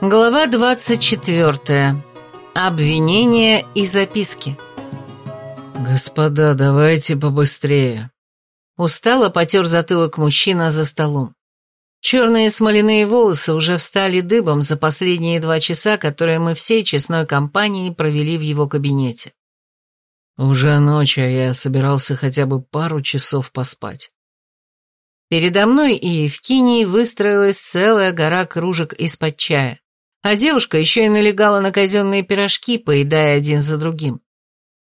Глава 24. Обвинения и записки. «Господа, давайте побыстрее». Устало потер затылок мужчина за столом. Черные смоляные волосы уже встали дыбом за последние два часа, которые мы всей честной компанией провели в его кабинете. Уже ночь, а я собирался хотя бы пару часов поспать. Передо мной и Евкинией выстроилась целая гора кружек из-под чая, а девушка еще и налегала на казенные пирожки, поедая один за другим.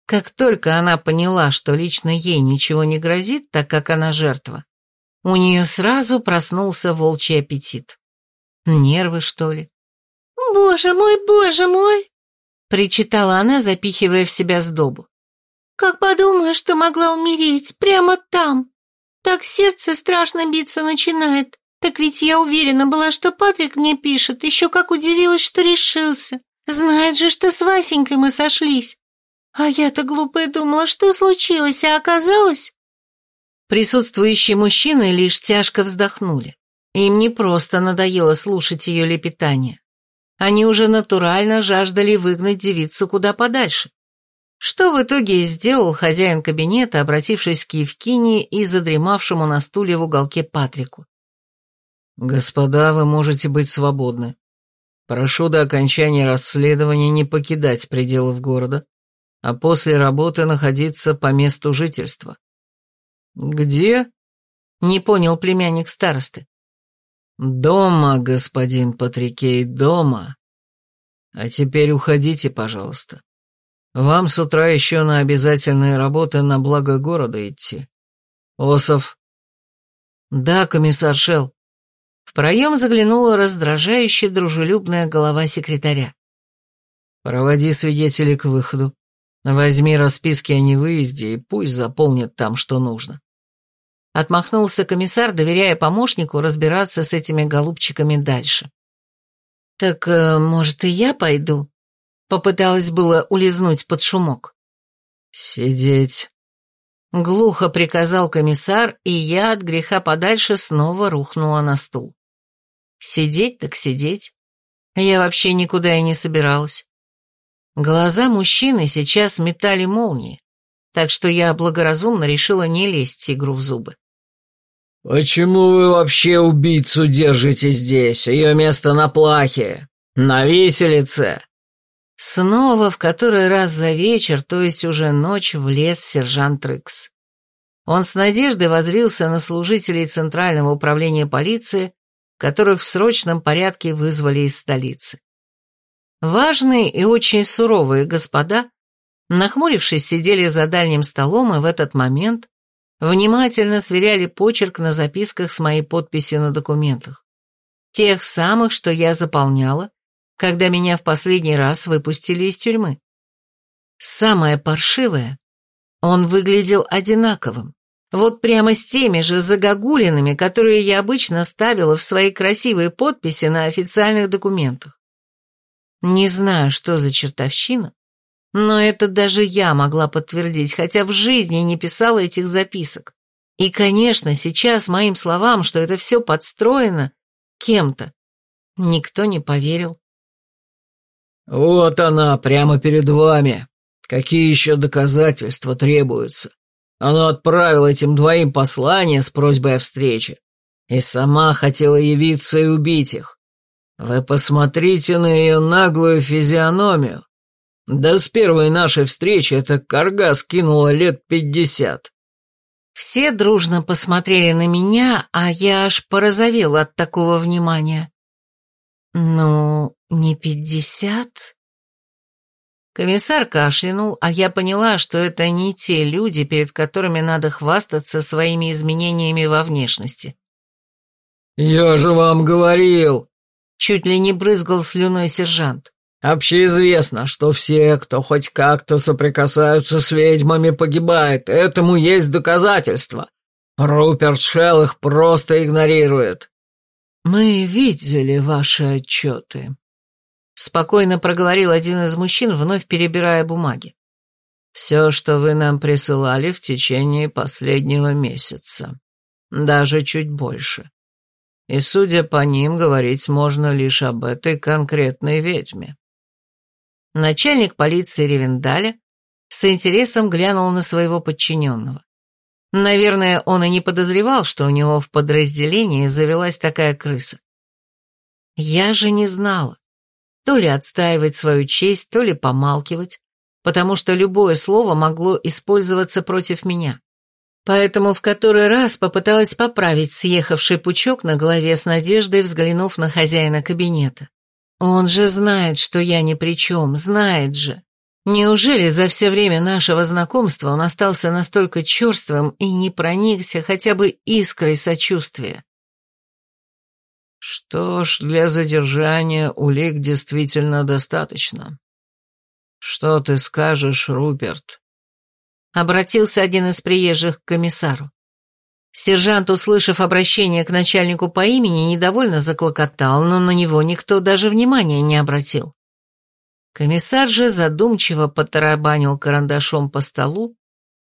Как только она поняла, что лично ей ничего не грозит, так как она жертва, у нее сразу проснулся волчий аппетит. Нервы, что ли? «Боже мой, боже мой!» — причитала она, запихивая в себя сдобу. «Как подумаешь, что могла умереть, прямо там!» Так сердце страшно биться начинает. Так ведь я уверена была, что Патрик мне пишет, еще как удивилась, что решился. Знает же, что с Васенькой мы сошлись. А я-то глупая думала, что случилось, а оказалось... Присутствующие мужчины лишь тяжко вздохнули. Им не просто надоело слушать ее лепетание. Они уже натурально жаждали выгнать девицу куда подальше. Что в итоге сделал хозяин кабинета, обратившись к Евкинии и задремавшему на стуле в уголке Патрику. «Господа, вы можете быть свободны. Прошу до окончания расследования не покидать пределов города, а после работы находиться по месту жительства». «Где?» — не понял племянник старосты. «Дома, господин Патрикей, дома. А теперь уходите, пожалуйста. Вам с утра еще на обязательные работы на благо города идти. Осов. Да, комиссар Шел. Проем заглянула раздражающая дружелюбная голова секретаря. Проводи свидетелей к выходу. Возьми расписки о невыезде и пусть заполнят там, что нужно. Отмахнулся комиссар, доверяя помощнику разбираться с этими голубчиками дальше. «Так, э, может, и я пойду?» Попыталась было улизнуть под шумок. «Сидеть!» Глухо приказал комиссар, и я от греха подальше снова рухнула на стул. Сидеть так сидеть. Я вообще никуда и не собиралась. Глаза мужчины сейчас метали молнии, так что я благоразумно решила не лезть тигру в зубы. «Почему вы вообще убийцу держите здесь? Ее место на плахе, на виселице!» Снова в который раз за вечер, то есть уже ночь, влез сержант Рыкс. Он с надеждой возрился на служителей Центрального управления полиции, которых в срочном порядке вызвали из столицы. Важные и очень суровые господа, нахмурившись, сидели за дальним столом и в этот момент внимательно сверяли почерк на записках с моей подписью на документах. Тех самых, что я заполняла, когда меня в последний раз выпустили из тюрьмы. Самое паршивое, он выглядел одинаковым. Вот прямо с теми же загогулинами, которые я обычно ставила в свои красивые подписи на официальных документах. Не знаю, что за чертовщина, но это даже я могла подтвердить, хотя в жизни не писала этих записок. И, конечно, сейчас моим словам, что это все подстроено кем-то, никто не поверил. «Вот она, прямо перед вами. Какие еще доказательства требуются? Она отправила этим двоим послание с просьбой о встрече. И сама хотела явиться и убить их. Вы посмотрите на ее наглую физиономию. Да с первой нашей встречи эта корга скинула лет пятьдесят». Все дружно посмотрели на меня, а я аж порозовела от такого внимания. «Ну, не пятьдесят?» Комиссар кашлянул, а я поняла, что это не те люди, перед которыми надо хвастаться своими изменениями во внешности. «Я же вам говорил!» Чуть ли не брызгал слюной сержант. «Общеизвестно, что все, кто хоть как-то соприкасаются с ведьмами, погибает. Этому есть доказательства. Руперт Шелл их просто игнорирует». «Мы видели ваши отчеты», — спокойно проговорил один из мужчин, вновь перебирая бумаги. «Все, что вы нам присылали в течение последнего месяца. Даже чуть больше. И, судя по ним, говорить можно лишь об этой конкретной ведьме. Начальник полиции Ревендаля с интересом глянул на своего подчиненного. Наверное, он и не подозревал, что у него в подразделении завелась такая крыса. Я же не знала. То ли отстаивать свою честь, то ли помалкивать, потому что любое слово могло использоваться против меня. Поэтому в который раз попыталась поправить съехавший пучок на голове с надеждой, взглянув на хозяина кабинета. Он же знает, что я ни при чем, знает же. Неужели за все время нашего знакомства он остался настолько черствым и не проникся хотя бы искрой сочувствия? Что ж, для задержания улик действительно достаточно. Что ты скажешь, Руперт? Обратился один из приезжих к комиссару. Сержант, услышав обращение к начальнику по имени, недовольно заклокотал, но на него никто даже внимания не обратил. Комиссар же задумчиво потарабанил карандашом по столу,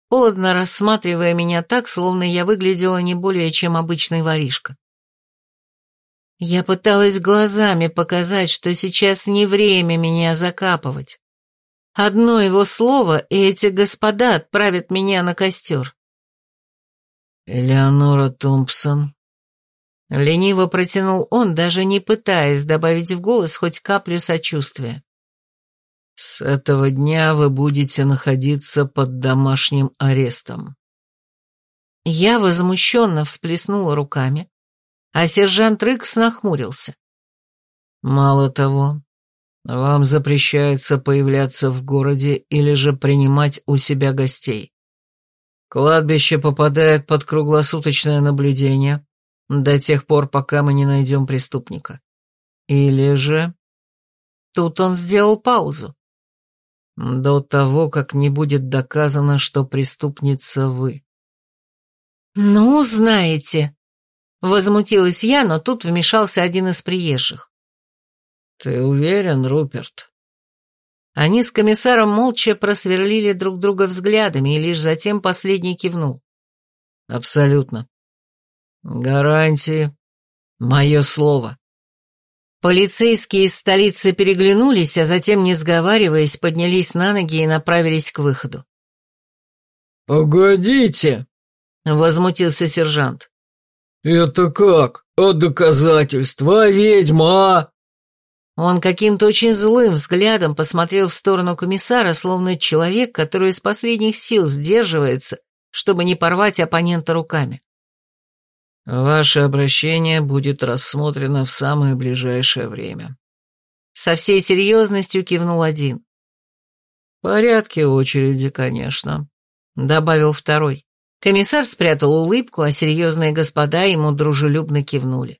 холодно рассматривая меня так, словно я выглядела не более чем обычный воришка. Я пыталась глазами показать, что сейчас не время меня закапывать. Одно его слово, и эти господа отправят меня на костер. «Элеонора Томпсон», — лениво протянул он, даже не пытаясь добавить в голос хоть каплю сочувствия. «С этого дня вы будете находиться под домашним арестом». Я возмущенно всплеснула руками, а сержант Рыкс нахмурился. «Мало того, вам запрещается появляться в городе или же принимать у себя гостей. Кладбище попадает под круглосуточное наблюдение до тех пор, пока мы не найдем преступника. Или же... Тут он сделал паузу. До того, как не будет доказано, что преступница вы. «Ну, знаете...» Возмутилась я, но тут вмешался один из приезжих. «Ты уверен, Руперт?» Они с комиссаром молча просверлили друг друга взглядами, и лишь затем последний кивнул. «Абсолютно. Гарантии. Мое слово». Полицейские из столицы переглянулись, а затем, не сговариваясь, поднялись на ноги и направились к выходу. «Погодите!» — возмутился сержант. «Это как? А доказательства, а ведьма, а?» Он каким-то очень злым взглядом посмотрел в сторону комиссара, словно человек, который из последних сил сдерживается, чтобы не порвать оппонента руками. «Ваше обращение будет рассмотрено в самое ближайшее время». Со всей серьезностью кивнул один. «В порядке очереди, конечно», — добавил второй. Комиссар спрятал улыбку, а серьезные господа ему дружелюбно кивнули.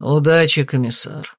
«Удачи, комиссар».